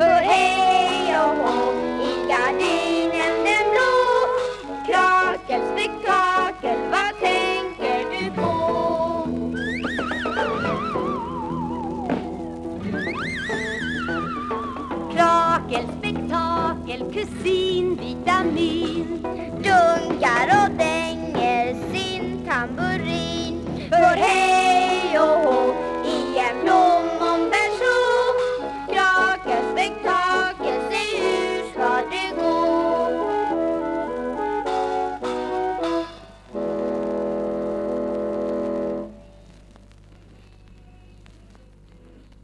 För hej och hå i gardinen den blå Krakel, spektakel, vad tänker du på? Krakel, spektakel, kusin, vitamin Dörr